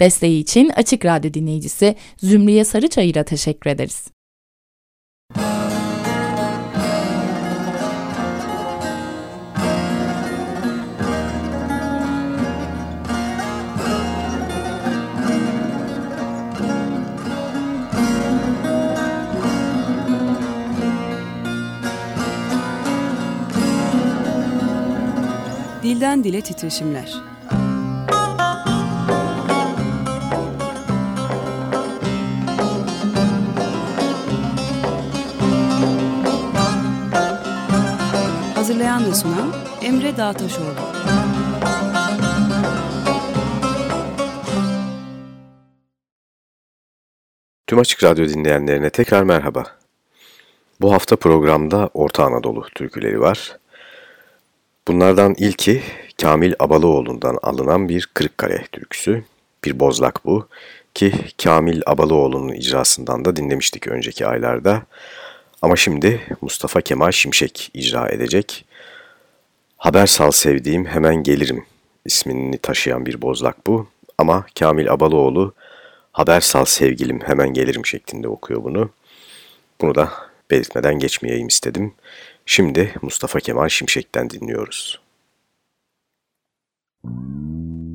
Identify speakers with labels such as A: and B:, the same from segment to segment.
A: Desteği için Açık Radyo dinleyicisi Zümriye Sarıçayır'a teşekkür ederiz.
B: Dilden Dile Titreşimler Hazırlayan ve sunan Emre Dağtaşoğlu.
C: Tüm Açık Radyo dinleyenlerine tekrar merhaba. Bu hafta programda Orta Anadolu türküleri var. Bunlardan ilki Kamil Abalıoğlu'ndan alınan bir Kırıkkale türküsü. Bir bozlak bu ki Kamil Abalıoğlu'nun icrasından da dinlemiştik önceki aylarda. Ama şimdi Mustafa Kemal Şimşek icra edecek. Haber sal sevdiğim hemen gelirim ismini taşıyan bir bozlak bu. Ama Kamil Abalıoğlu haber sal sevgilim hemen gelirim şeklinde okuyor bunu. Bunu da belirtmeden geçmeyeyim istedim. Şimdi Mustafa Kemal Şimşek'ten dinliyoruz.
D: Haber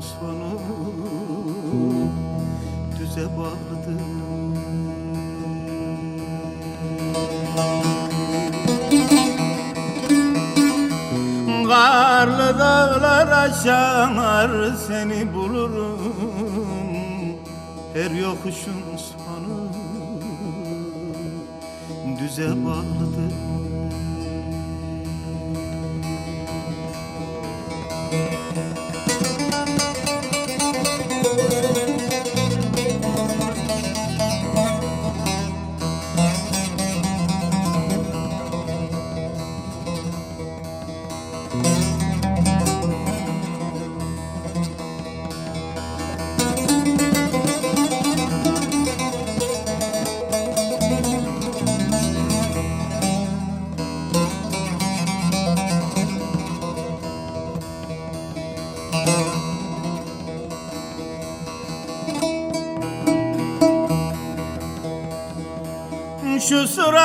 D: sonu düze bağlıdır Karlı dağlar aşar seni bulurum. Her yokuşun sonu düze bağlıdır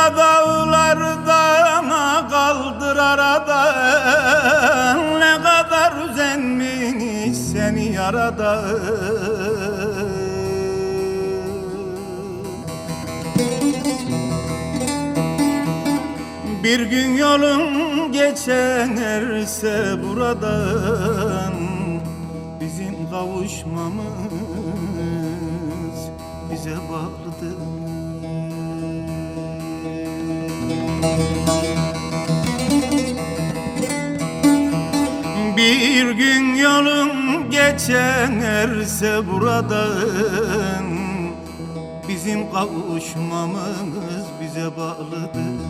D: Sıra dağlardan kaldır arada. Ne kadar üzenmiş seni yarada. Bir gün yolum geçerse buradan Bir gün yolum geçerse buradan Bizim kavuşmamız bize bağlıdır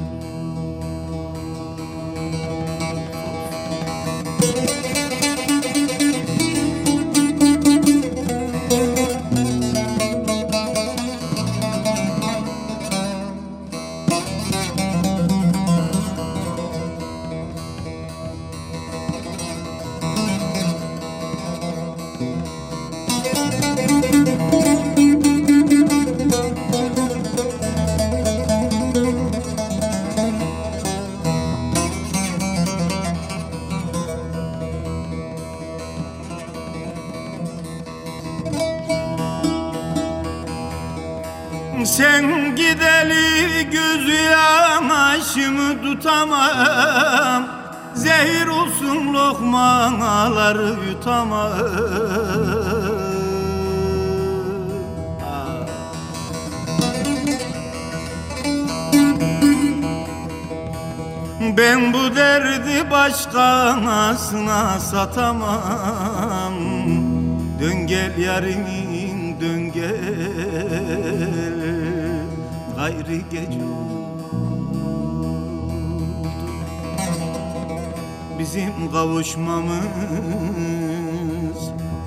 D: tutamam Zehir olsun lokmaları yutamam. Ben bu derdi başkasına satamam. Dön gel yarimin dön gel. Gayri gece Bizim kavuşmamız.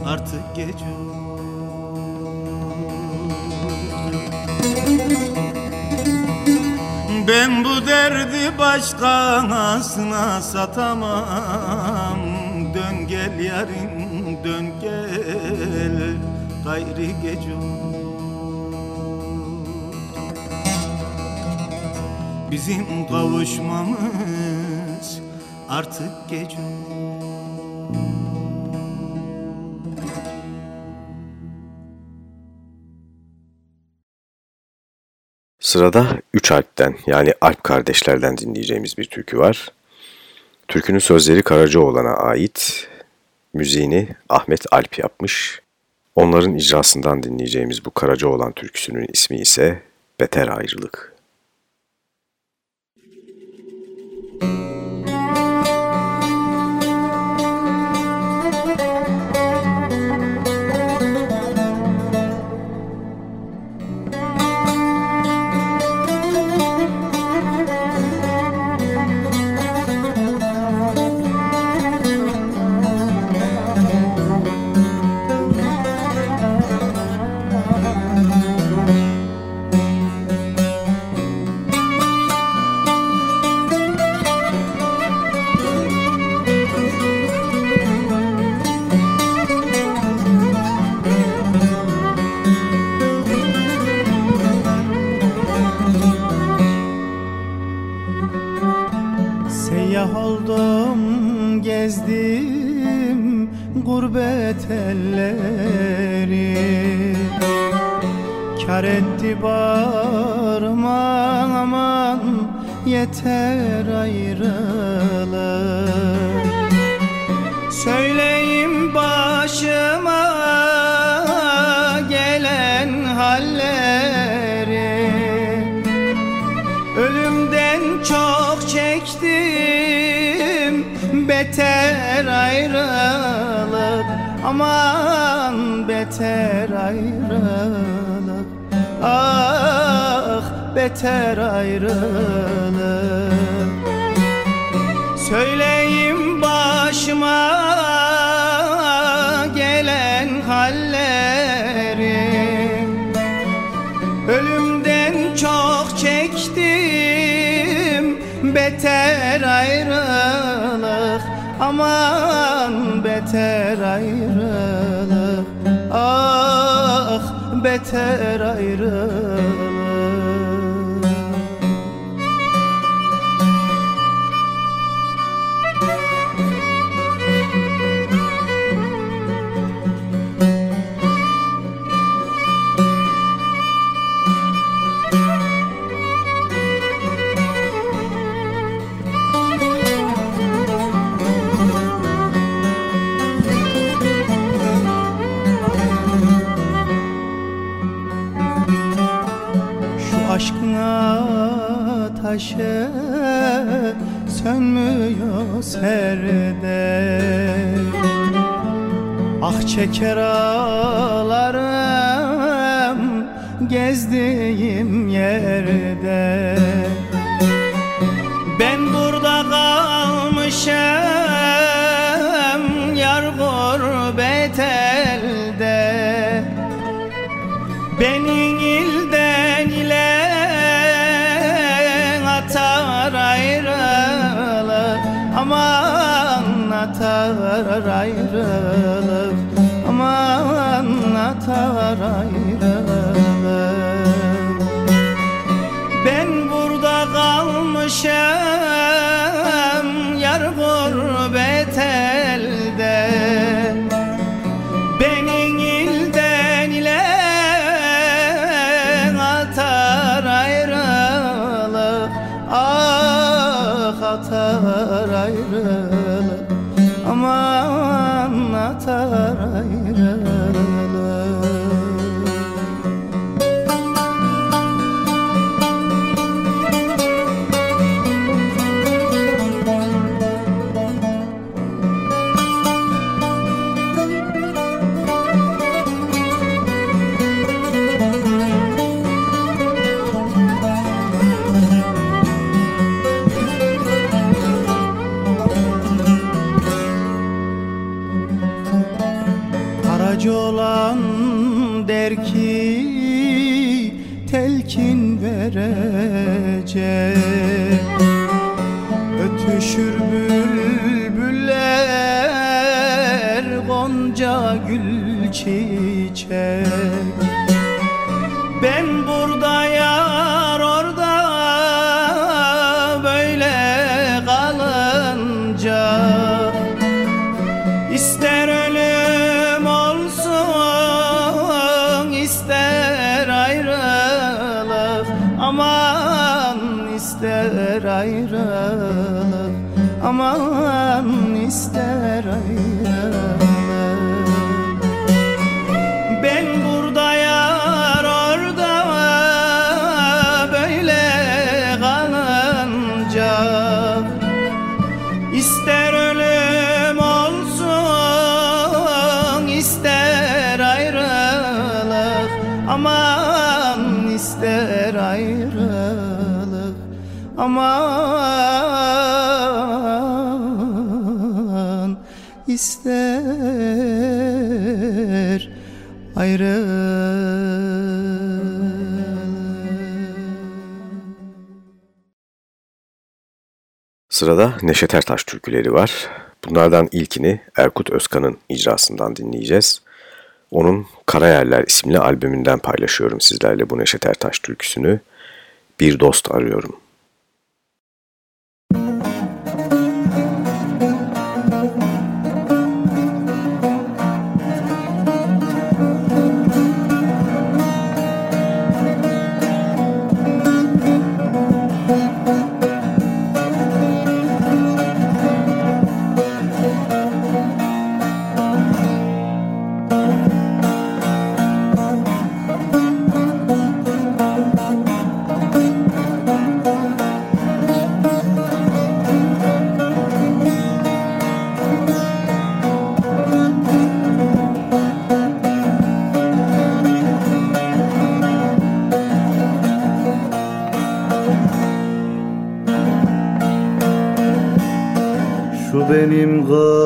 D: Artık geç Ben bu derdi başkasına satamam. Dön gel yarim dön gel. Gayri gece. Bizim kavuşmamız artık gece
C: Sırada üç Alp'ten yani Alp kardeşlerden dinleyeceğimiz bir türkü var. Türkünün sözleri Karacaoğlan'a ait, müziğini Ahmet Alp yapmış. Onların icrasından dinleyeceğimiz bu Karacaoğlan türküsünün ismi ise Beter Ayrılık.
E: Seyyah bağırma aman yeter ayrılık. Söyleyeyim başıma gelen halleri. Ölümden çok çektim beter ayrılık. Aman beter ayrılık Ah beter ayrılık Söyleyeyim başıma gelen halleri. Ölümden çok çektim beter ayrılık. Aman beter ayrılık. Ah beter ayrılık ateşi sönmüyor serde Ah çeker ağlarım gezdiğim yerde atar ayrılık. Aman atar ayrılık. Ben burada kalmışım yar gurbet 起 ayrı
C: Sırada Neşet Ertaş türküleri var. Bunlardan ilkini Erkut Özkan'ın icrasından dinleyeceğiz. Onun Karayerler isimli albümünden paylaşıyorum sizlerle bu Neşet Ertaş türküsünü. Bir dost arıyorum.
F: Google.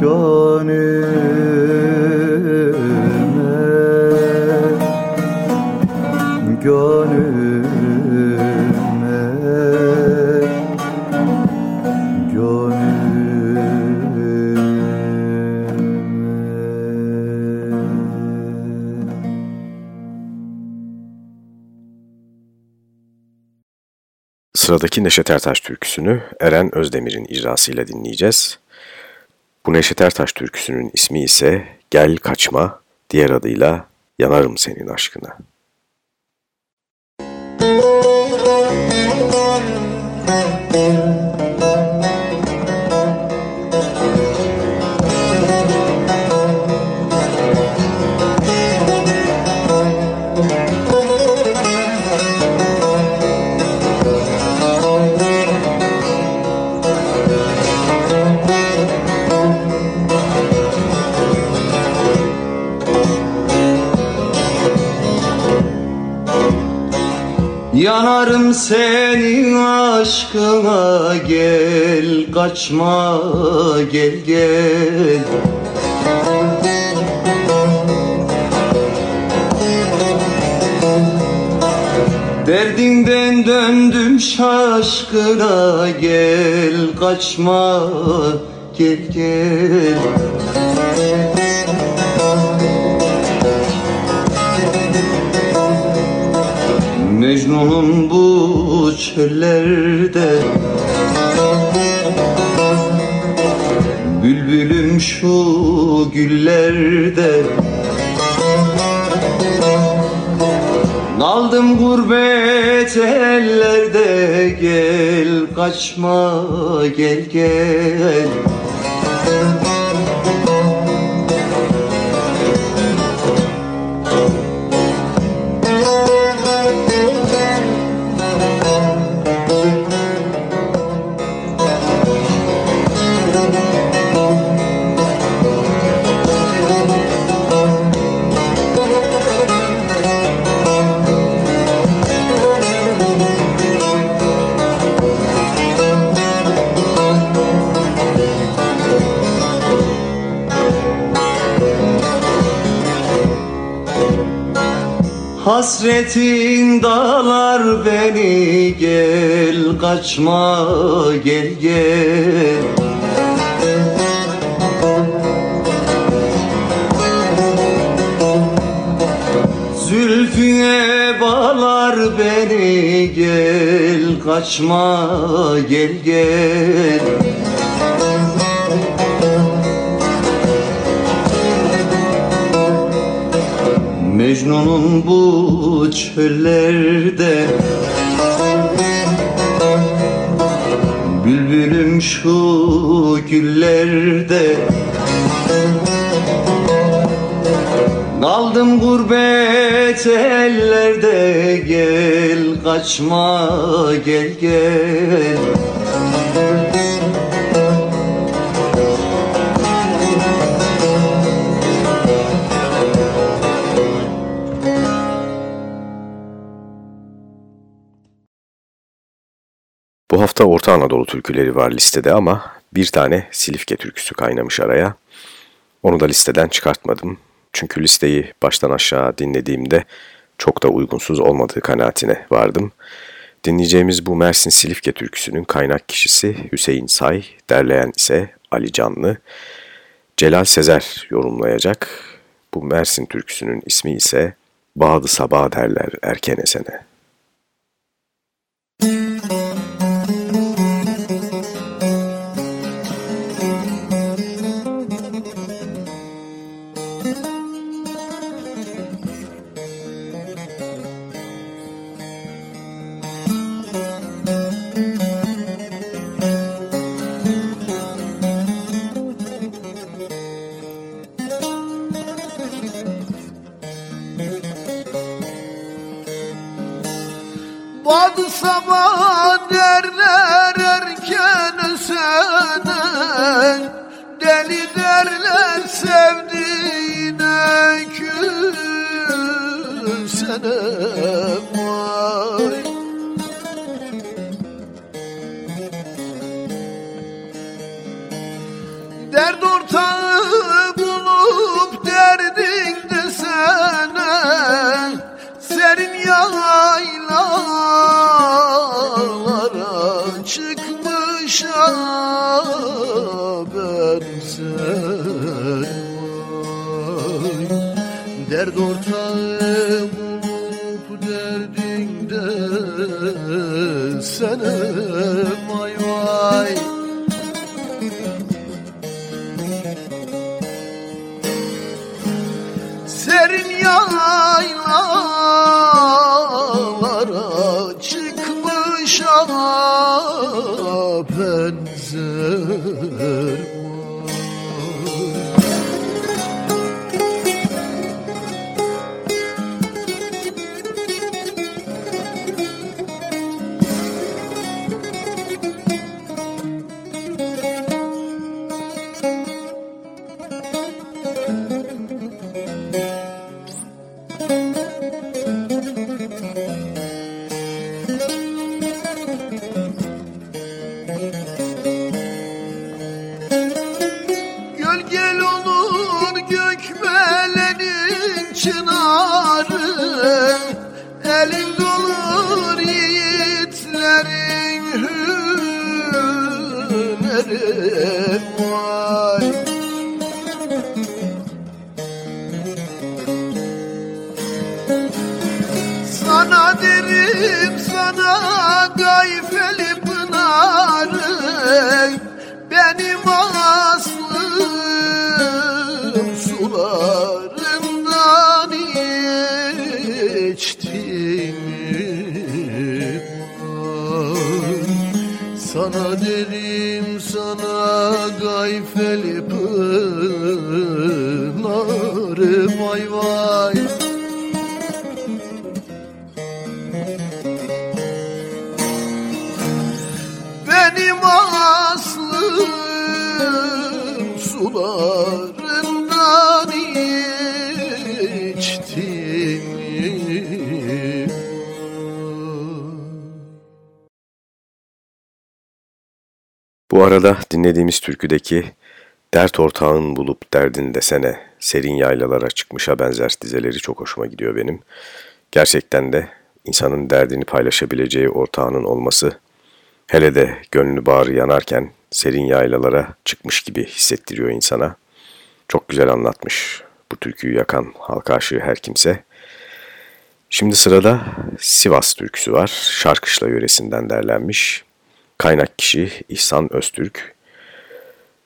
F: Gönlüme gönlüme gönlüme
C: Sıradaki Neşet Ertaş türküsünü Eren Özdemir'in icrasıyla dinleyeceğiz. Bu Neşet Ertaş türküsünün ismi ise Gel Kaçma, diğer adıyla Yanarım Senin Aşkına.
F: Yanarım senin aşkına gel kaçma gel gel. Derdinden döndüm şaşkına gel kaçma gel gel Mecnun'un bu çöllerde Bülbülüm şu güllerde Kaldım gurbet ellerde Gel kaçma gel gel Hasretin dağlar beni gel kaçma gel gel. Zülfüne bağlar beni gel kaçma gel gel Mecnun'un bu çöllerde Bülbülüm şu güllerde Kaldım gurbet ellerde Gel kaçma gel gel
C: hafta Orta Anadolu türküleri var listede ama bir tane Silifke türküsü kaynamış araya. Onu da listeden çıkartmadım. Çünkü listeyi baştan aşağı dinlediğimde çok da uygunsuz olmadığı kanaatine vardım. Dinleyeceğimiz bu Mersin Silifke türküsünün kaynak kişisi Hüseyin Say, derleyen ise Ali Canlı. Celal Sezer yorumlayacak. Bu Mersin türküsünün ismi ise Bağdı Sabah derler erken esene.
G: Sene Deli derler sevdiğine külsene vay. Dert ortağı bulup derdin desene Serin yaylalara çıkmış ben sen vay. Dert ortağı bulup derdinde sene vay vay う。Gayfeli pınarı Benim aslım sularından içtim. Sana derim sana gayfeli pınarı Vay vay
C: arada dinlediğimiz türküdeki dert ortağın bulup derdin desene serin yaylalara çıkmışa benzer dizeleri çok hoşuma gidiyor benim. Gerçekten de insanın derdini paylaşabileceği ortağının olması hele de gönlü bağrı yanarken serin yaylalara çıkmış gibi hissettiriyor insana. Çok güzel anlatmış bu türküyü yakan halka aşığı her kimse. Şimdi sırada Sivas türküsü var. Şarkışla yöresinden derlenmiş. Kaynak kişi İhsan Öztürk.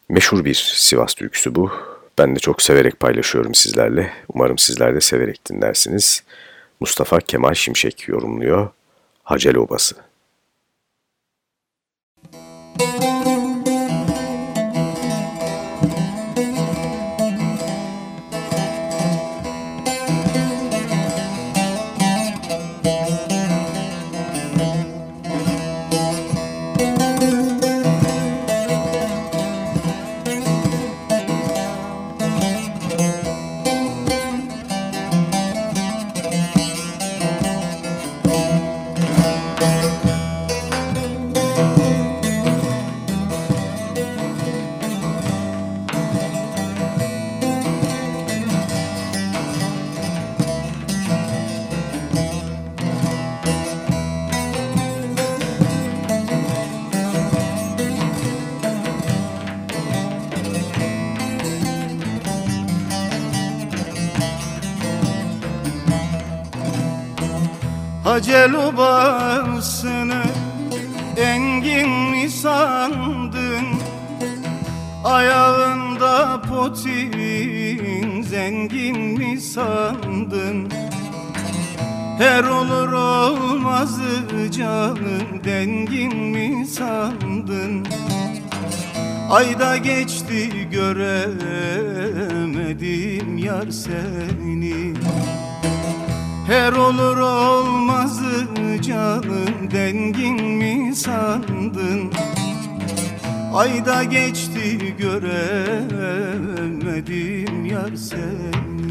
C: Meşhur bir Sivas türküsü bu. Ben de çok severek paylaşıyorum sizlerle. Umarım sizler de severek dinlersiniz. Mustafa Kemal Şimşek yorumluyor. Hacel Obası.
D: Acel obasını engin mi sandın? Ayağında potin zengin mi sandın? Her olur olmazı canım dengin mi sandın? Ayda geçti göremedim yar seni Her olur olmazı canım dengin mi sandın? Ayda geçti göremedim yar seni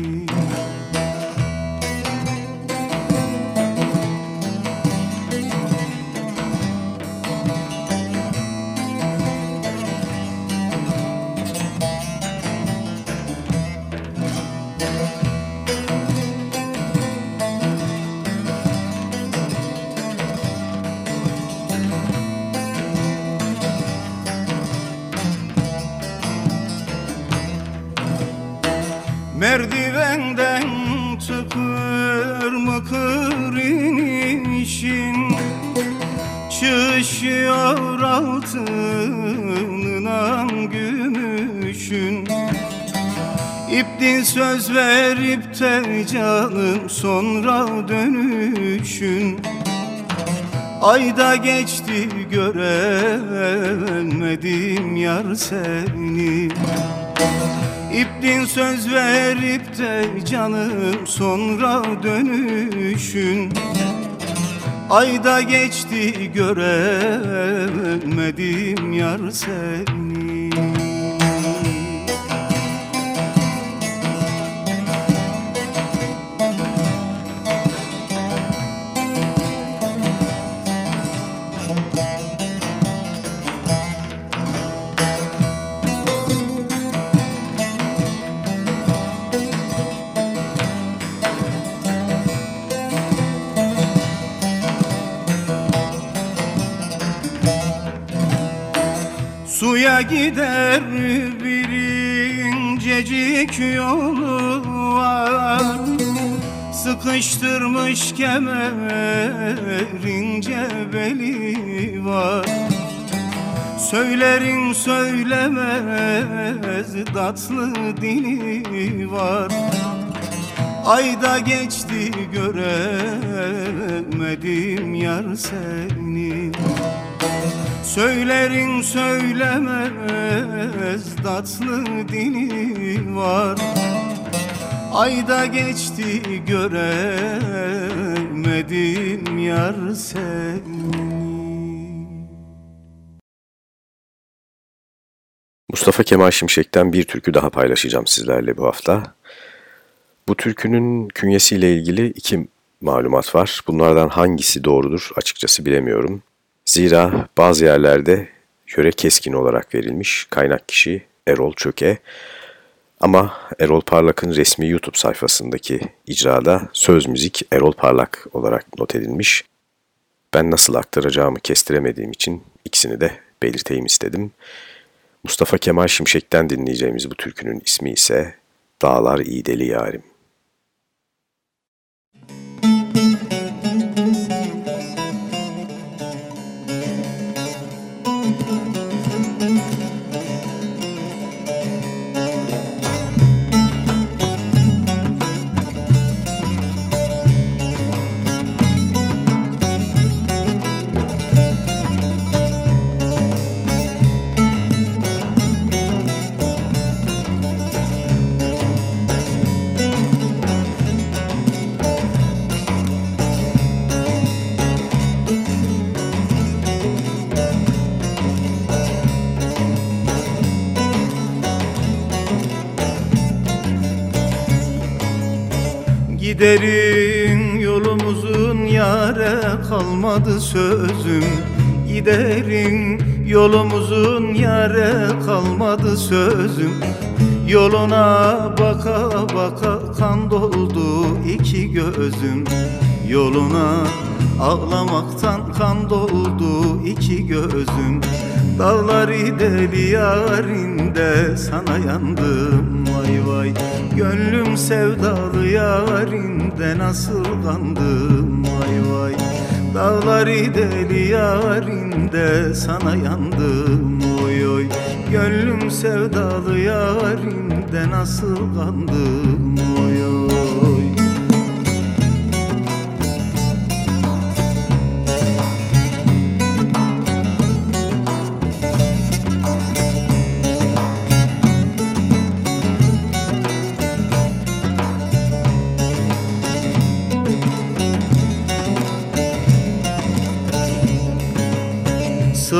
D: mıkır inişin Çığışıyor altınına gümüşün. İptin söz verip de canım sonra dönüşün. Ayda geçti göremedim yar seni İptin söz verip de canım sonra dönüşün. Ayda geçti göremedim yar seni Suya gider bir incecik yolu var. Sıkıştırmış kemerince beli var. Söylerin söylemez tatlı dili var. Ayda geçti göremedim yar seni Söylerin söylemez tatlı dili var Ayda geçti göremedim yar seni
C: Mustafa Kemal Şimşek'ten bir türkü daha paylaşacağım sizlerle bu hafta. Bu türkünün künyesiyle ilgili iki malumat var. Bunlardan hangisi doğrudur açıkçası bilemiyorum. Zira bazı yerlerde yöre keskin olarak verilmiş kaynak kişi Erol Çöke. Ama Erol Parlak'ın resmi YouTube sayfasındaki icrada söz müzik Erol Parlak olarak not edilmiş. Ben nasıl aktaracağımı kestiremediğim için ikisini de belirteyim istedim. Mustafa Kemal Şimşek'ten dinleyeceğimiz bu türkünün ismi ise Dağlar İğdeli Yarim.
D: Kalmadı sözüm. Giderim yolumuzun yare kalmadı sözüm. Yoluna baka baka kan doldu iki gözüm. Yoluna ağlamaktan kan doldu iki gözüm. Dağları deli yarinde sana yandım. Vay vay Gönlüm sevdalı yarinde nasıl kandım Dağları deli yarinde sana yandım oy oy. Gönlüm sevdalı yarinde nasıl kandım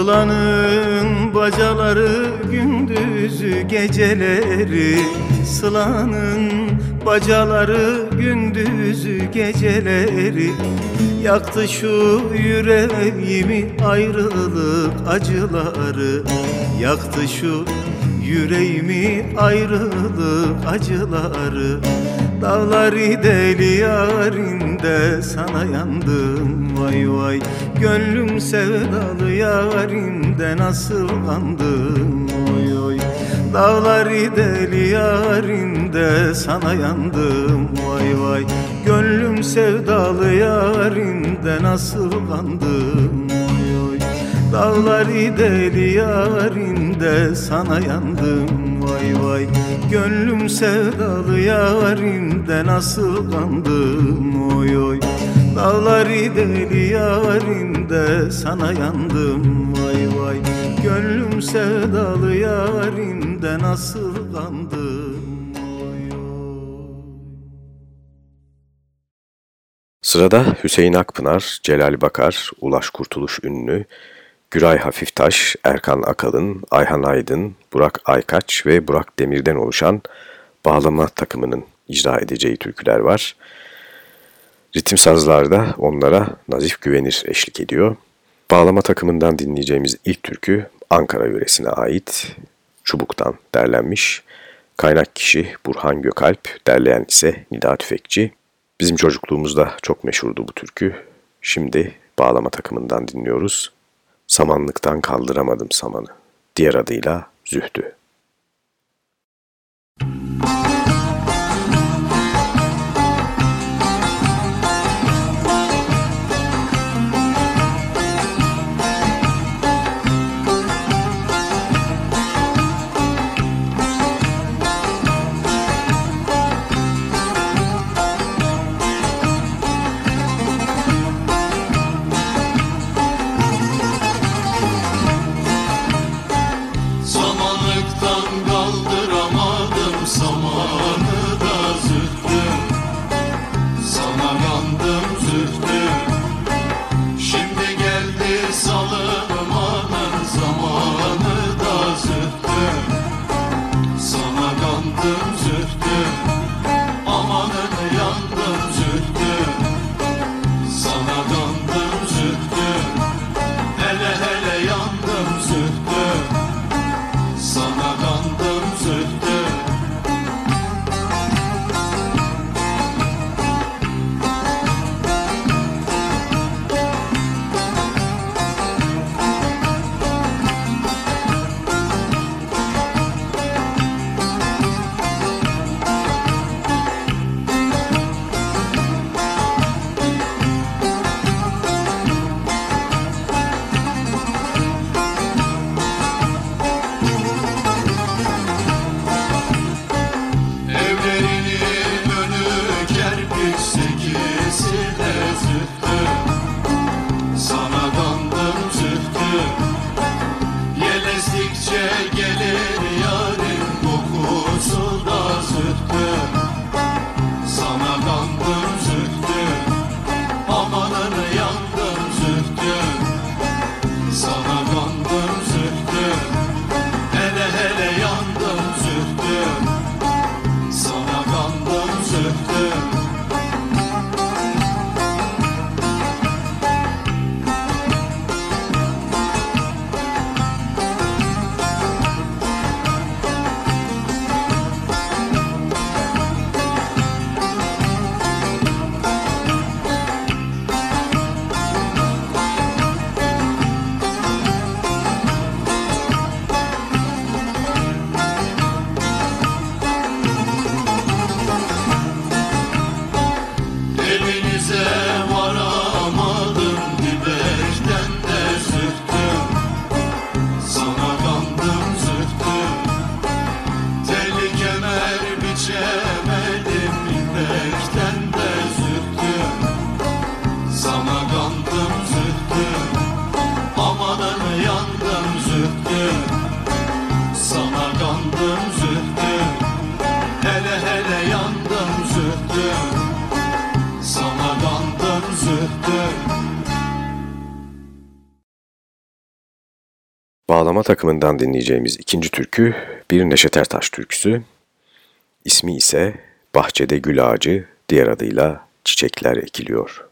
D: Sıla'nın bacaları gündüzü geceleri Sıla'nın bacaları gündüzü geceleri. Yaktı şu yüreğimi ayrılık acıları Yaktı şu yüreğimi ayrılık acıları. Dağları deli yarinde sana yandım vay vay. Gönlüm sevdalı yarinde nasıl kandım oy oy Dağları deli yarinde sana yandım vay vay. Gönlüm sevdalı yarinde nasıl kandım oy oy Dağları deli yarinde sana yandım vay vay. Gönlüm sevdalı yarinde nasıl kandım oy oy. Dağları deli yarinde sana yandım. Vay vay. Gönlüm sevdalı yarinde nasıl kandım
C: Sırada Hüseyin Akpınar, Celal Bakar, Ulaş Kurtuluş Ünlü, Güray Hafiftaş, Erkan Akalın, Ayhan Aydın, Burak Aykaç ve Burak Demir'den oluşan bağlama takımının icra edeceği türküler var. Ritim sazlarda onlara Nazif Güvenir eşlik ediyor. Bağlama takımından dinleyeceğimiz ilk türkü Ankara yöresine ait Çubuk'tan derlenmiş. Kaynak kişi Burhan Gökalp, derleyen ise Nida Tüfekçi. Bizim çocukluğumuzda çok meşhurdu bu türkü. Şimdi bağlama takımından dinliyoruz. Samanlıktan kaldıramadım samanı. Diğer adıyla Zühdü.
H: Bağlama takımından dinleyeceğimiz ikinci türkü bir Neşet Ertaş türküsü. İsmi ise Bahçede Gül Ağacı, diğer adıyla Çiçekler Ekiliyor.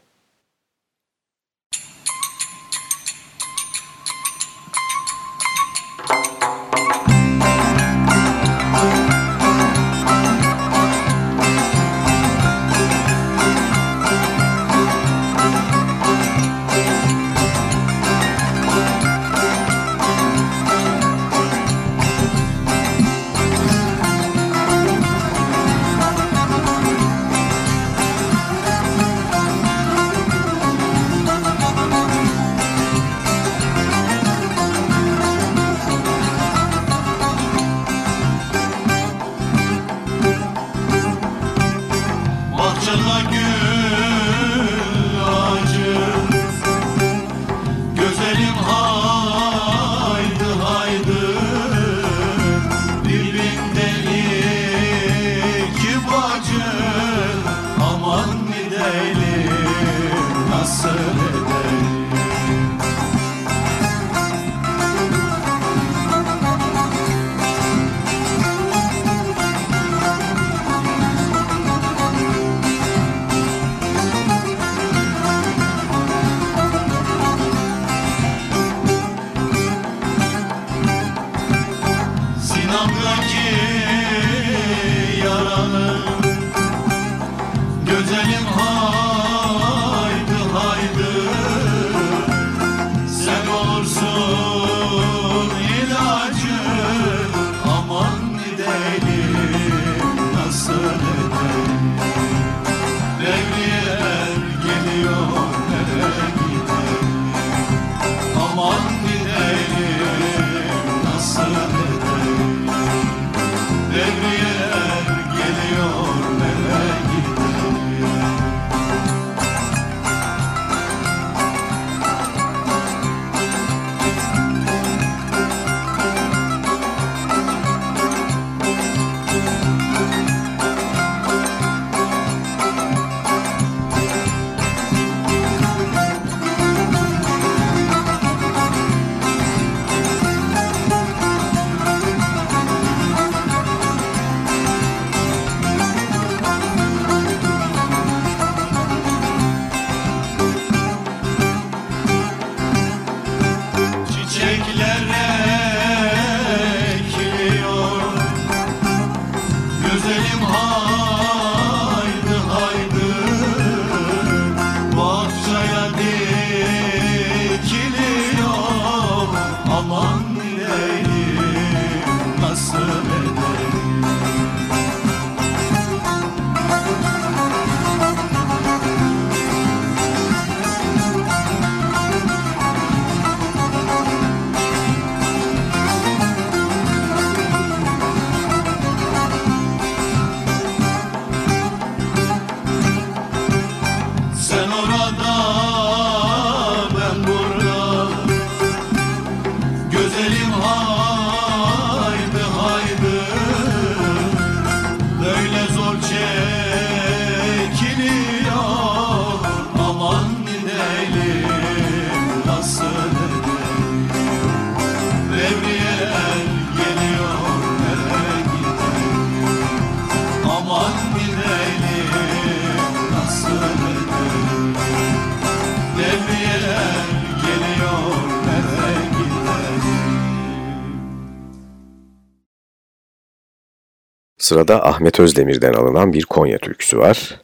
H: Sırada Ahmet Özdemir'den alınan bir Konya türküsü var.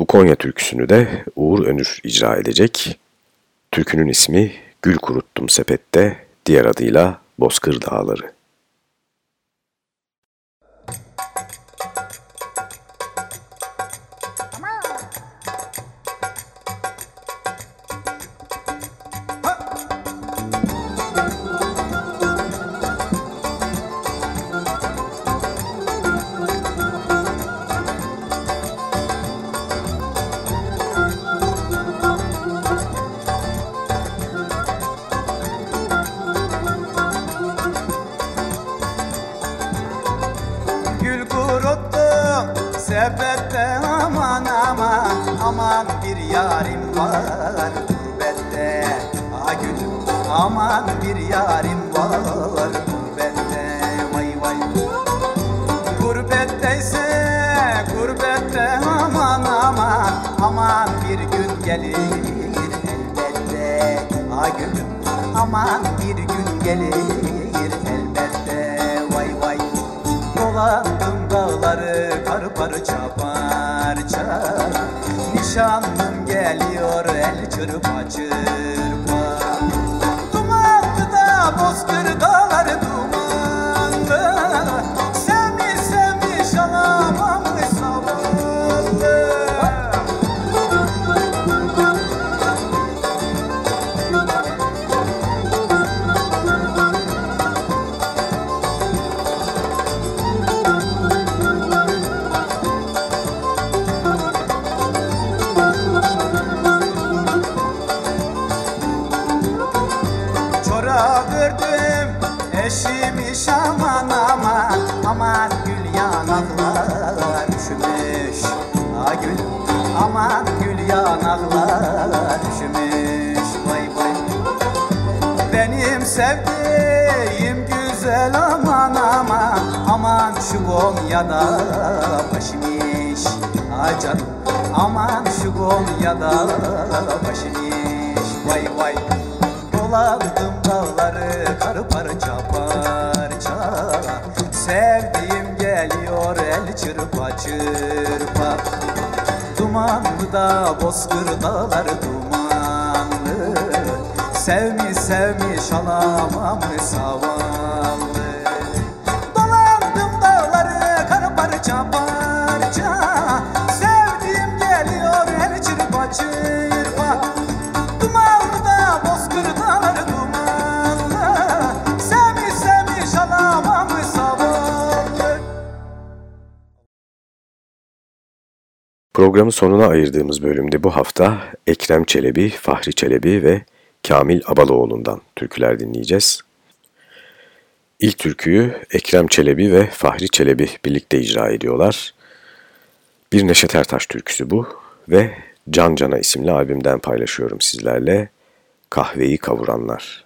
H: Bu Konya türküsünü de Uğur Önür icra edecek. Türkünün ismi Gül Kuruttum Sepette, diğer adıyla Bozkır Dağları.
I: Sevdiğim güzel aman aman Aman şu Konya'da başımış. Ha canım aman şu Konya'da başımış. Vay vay. Dolandım dağları kar parça parça Sevdiğim geliyor el çırpa çırpa. Dumanlı da bozkır dağları dumanlı Sevmiş sevmiş alamam savallı? Dolandım dağları kar parça parça. Sevdiğim geliyor el çırpa çırpa. Dumanlı da bozkır dağları dumanlı. Sevmiş sevmiş alamam savallı?
C: Programın sonuna ayırdığımız bölümde bu hafta Ekrem Çelebi, Fahri Çelebi ve Kamil Abaloğlu'ndan türküler dinleyeceğiz. İlk türküyü Ekrem Çelebi ve Fahri Çelebi birlikte icra ediyorlar. Bir Neşet Ertaş türküsü bu ve Can Cana isimli albümden paylaşıyorum sizlerle. Kahveyi kavuranlar.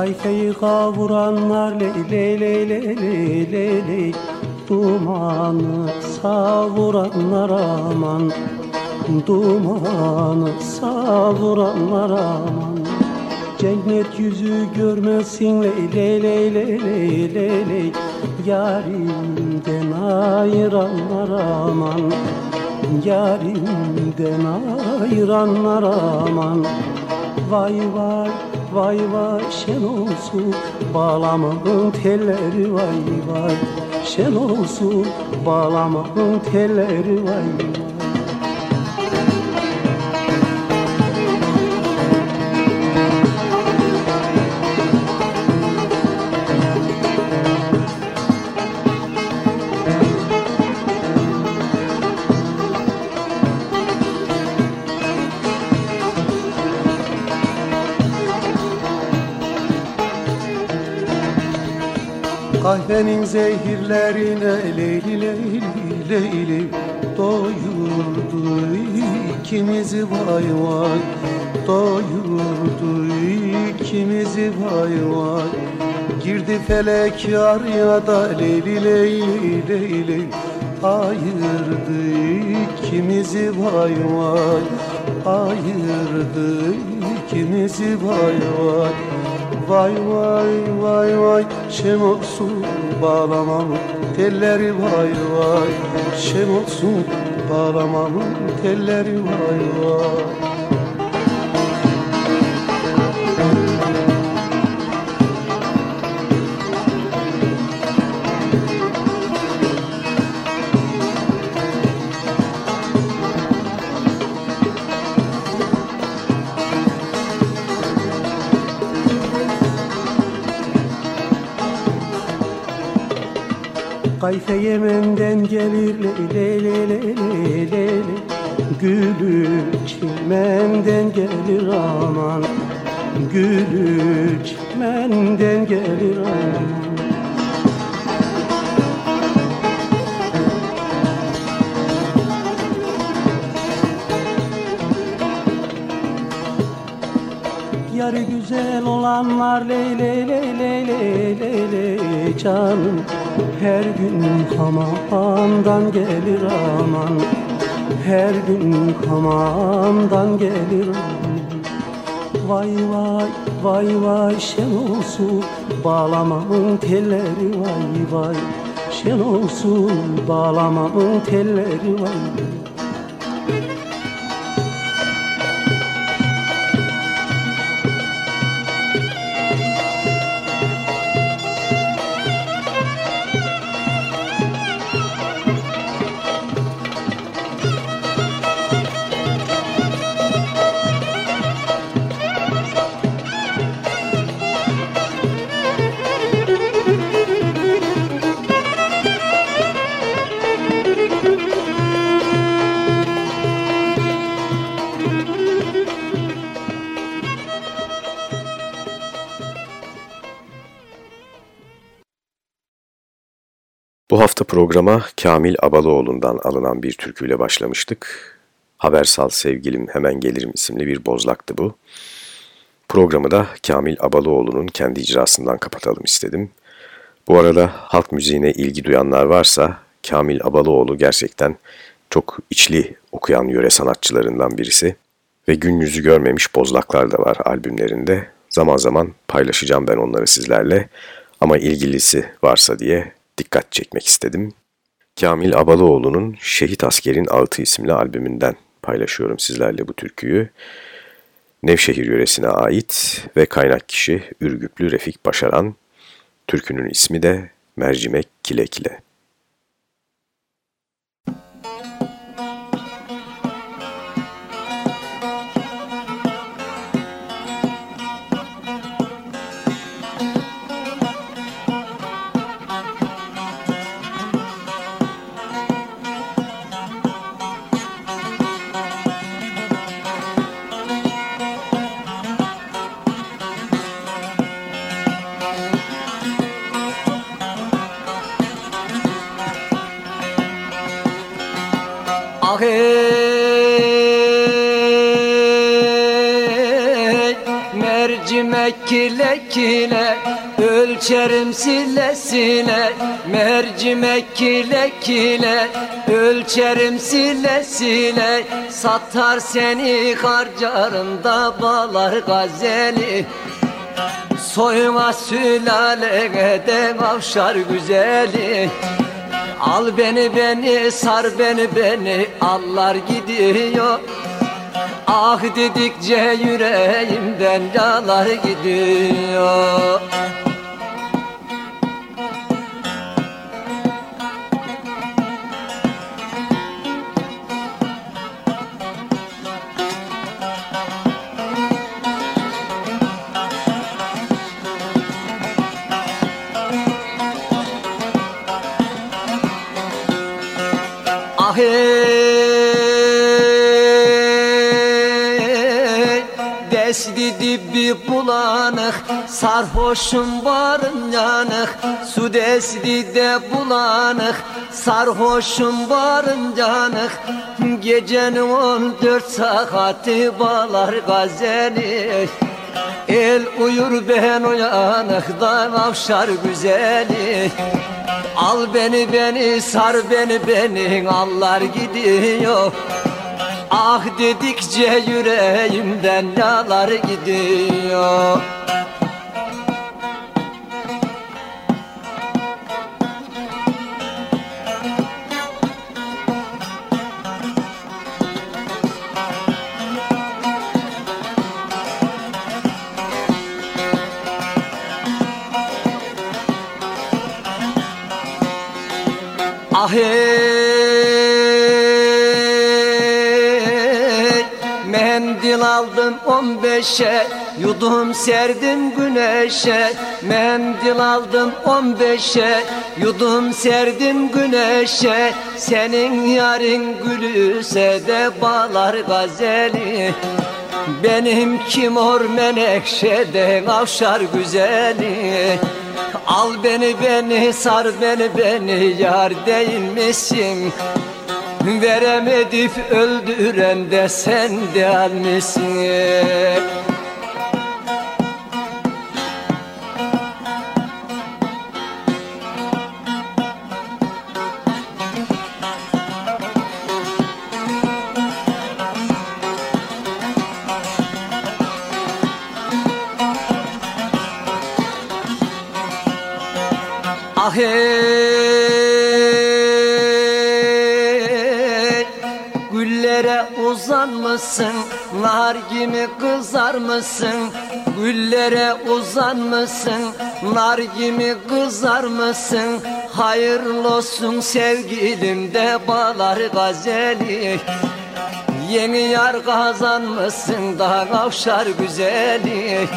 J: Kayfeyi kavuranlar ley ley ley ley ley ley ley Dumanı savuranlar aman Dumanı savuranlar aman Cennet yüzü görmesin ley ley ley ley ley ley ley Yarimden ayıranlar aman Yarimden ayıranlar aman Vay vay vay vay şen olsun Bağlamın telleri vay vay. Şen olsun bağlamın telleri vay vay Kahvenin zehirlerine leyli leyli leyli Doyurdu. İkimizi vay vay Doyurdu. İkimizi vay vay Girdi felek arya da leyli leyli leyli Ayırdı. İkimizi vay vay Ayırdı. İkimizi vay vay Vay vay vay vay. Şem olsun bağlamamın telleri vay vay. Şem olsun bağlamamın telleri vay vay Sayfe Yemen'den gelir le le le le le le Gülü çimenden gelir aman Gülü çimenden gelir aman Yarı güzel olanlar ley ley ley ley ley ley canım Her gün hamamdan gelir aman. Her gün hamamdan gelir Vay vay vay vay şen olsun Bağlamamın telleri vay vay. Şen olsun bağlamamın telleri vay
C: Bu hafta programa Kamil Abalıoğlu'ndan alınan bir türküyle başlamıştık. Habersal Sevgilim Hemen Gelirim isimli bir bozlaktı bu. Programı da Kamil Abalıoğlu'nun kendi icrasından kapatalım istedim. Bu arada halk müziğine ilgi duyanlar varsa Kamil Abalıoğlu gerçekten çok içli okuyan yöre sanatçılarından birisi ve gün yüzü görmemiş bozlaklar da var albümlerinde. Zaman zaman paylaşacağım ben onları sizlerle ama ilgilisi varsa diye dikkat çekmek istedim. Kamil Abalıoğlu'nun Şehit Askerin Ağıtı isimli albümünden paylaşıyorum sizlerle bu türküyü. Nevşehir yöresine ait ve kaynak kişi Ürgüplü Refik Başaran. Türkünün ismi de Mercimek Kile Kile.
K: Ölçerim sile sile mercimek kile kile. Ölçerim sile sile satar seni harcarında bağlar gazeli. Soyma sülalene de avşar güzeli. Al beni beni sar beni beni allar gidiyor. Ah dedikçe yüreğimden yağlar gidiyor Sarhoşum varım yanık Su desdi de bulanık. Sarhoşum varım yanık Gecenin on dört saati bağlar gazeli El uyur ben uyanıktan avşar güzeli. Al beni beni sar beni beni allar gidiyor. Ah dedikçe yüreğimden yağlar gidiyor Ah ey Mendil aldım on beşe Yudum serdim güneşe. Mendil aldım on beşe Yudum serdim güneşe. Senin yarın gülüse de bağlar gazeli. Benim kim or menekşede avşar güzeli Al beni beni sar beni beni yar değil misin öldüren de sen de misin Güllere uzanmışsın Nar gibi kızar mısın Hayırlı olsun sevgilim de bağlar gazeli. Yeni yar kazanmışsın daha kavşar güzeli.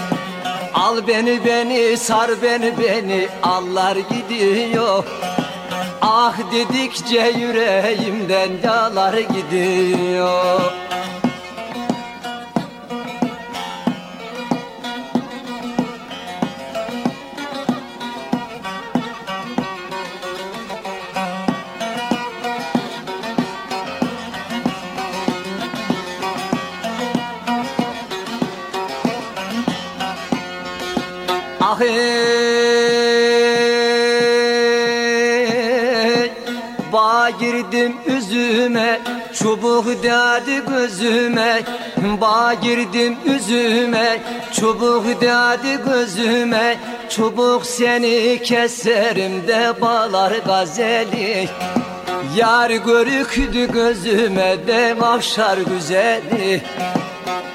K: Al beni beni sar beni beni allar gidiyor. Ah dedikçe yüreğimden yağlar gidiyor Ah ey Bağ girdim üzüme Çubuk değdi gözüme. Bağ girdim üzüme Çubuk değdi gözüme. Çubuk seni keserim de bağlar gazeli. Yar görüktü gözüme de vahşar güzeli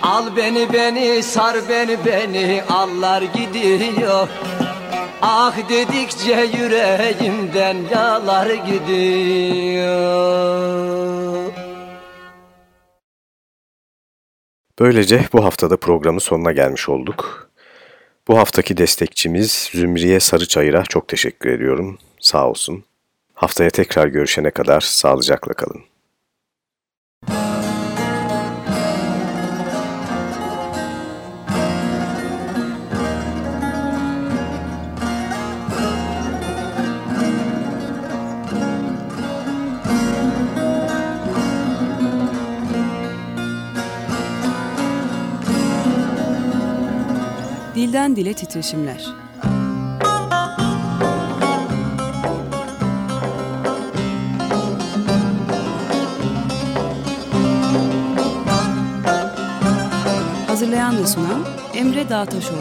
K: Al beni beni sar beni beni allar gidiyor Ah dedikçe yüreğimden yağlar gidiyor
C: Böylece bu haftada programın sonuna gelmiş olduk. Bu haftaki destekçimiz Zümriye Sarıçayır'a çok teşekkür ediyorum. Sağ olsun. Haftaya tekrar görüşene kadar sağlıcakla kalın.
B: Dilden dile titreşimler. Hazırlayan ve sunan Emre Dağtaşoğlu.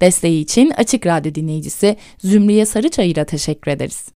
A: Desteği için Açık Radyo dinleyicisi Zümriye Sarıçayır'a teşekkür ederiz.